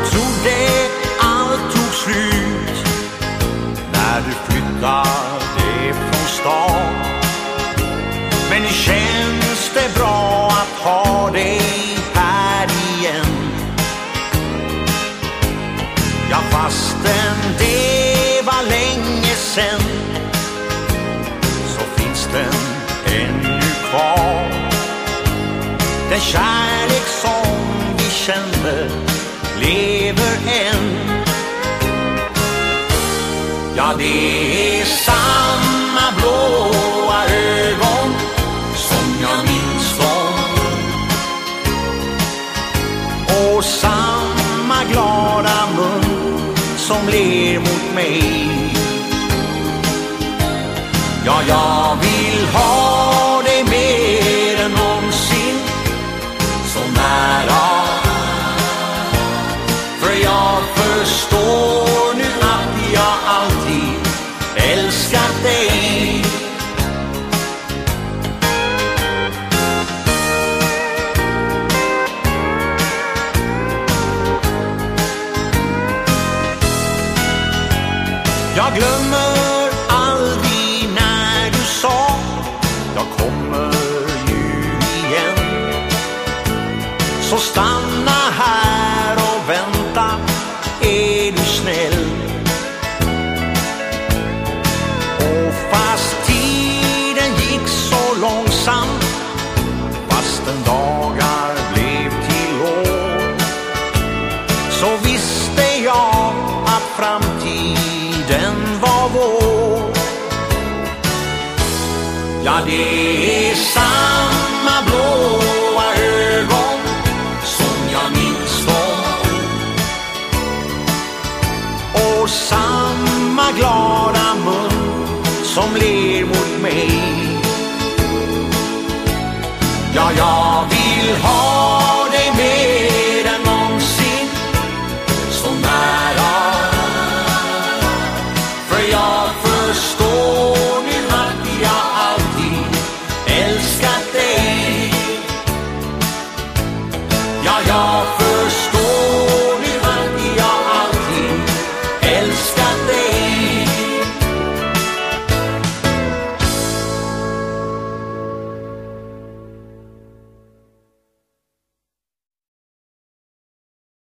Jag trodde allt tog slut när du flyttade från stan. Men känns det bra att ha dig här igen? Ja, fastän det var länge sen så finns den ännu kvar. Den kärlek som Ja, det är samma blåa ögon som jag minns dem. Och samma glada mun som ler mot mig. Ja, jag vill ha dig mer än någonsin så nära. För jag förstår Jag glömmer aldrig när du sa Jag kommer ju igen. Så stanna här och vänta Är du snäll? Och fast tiden gick så långsamt Fastän dagar blev till år så visst Ja, det är samma blåa ögon som jag minns dem. Och samma glada mun som ler mot mig. Ja, jag vill ha our first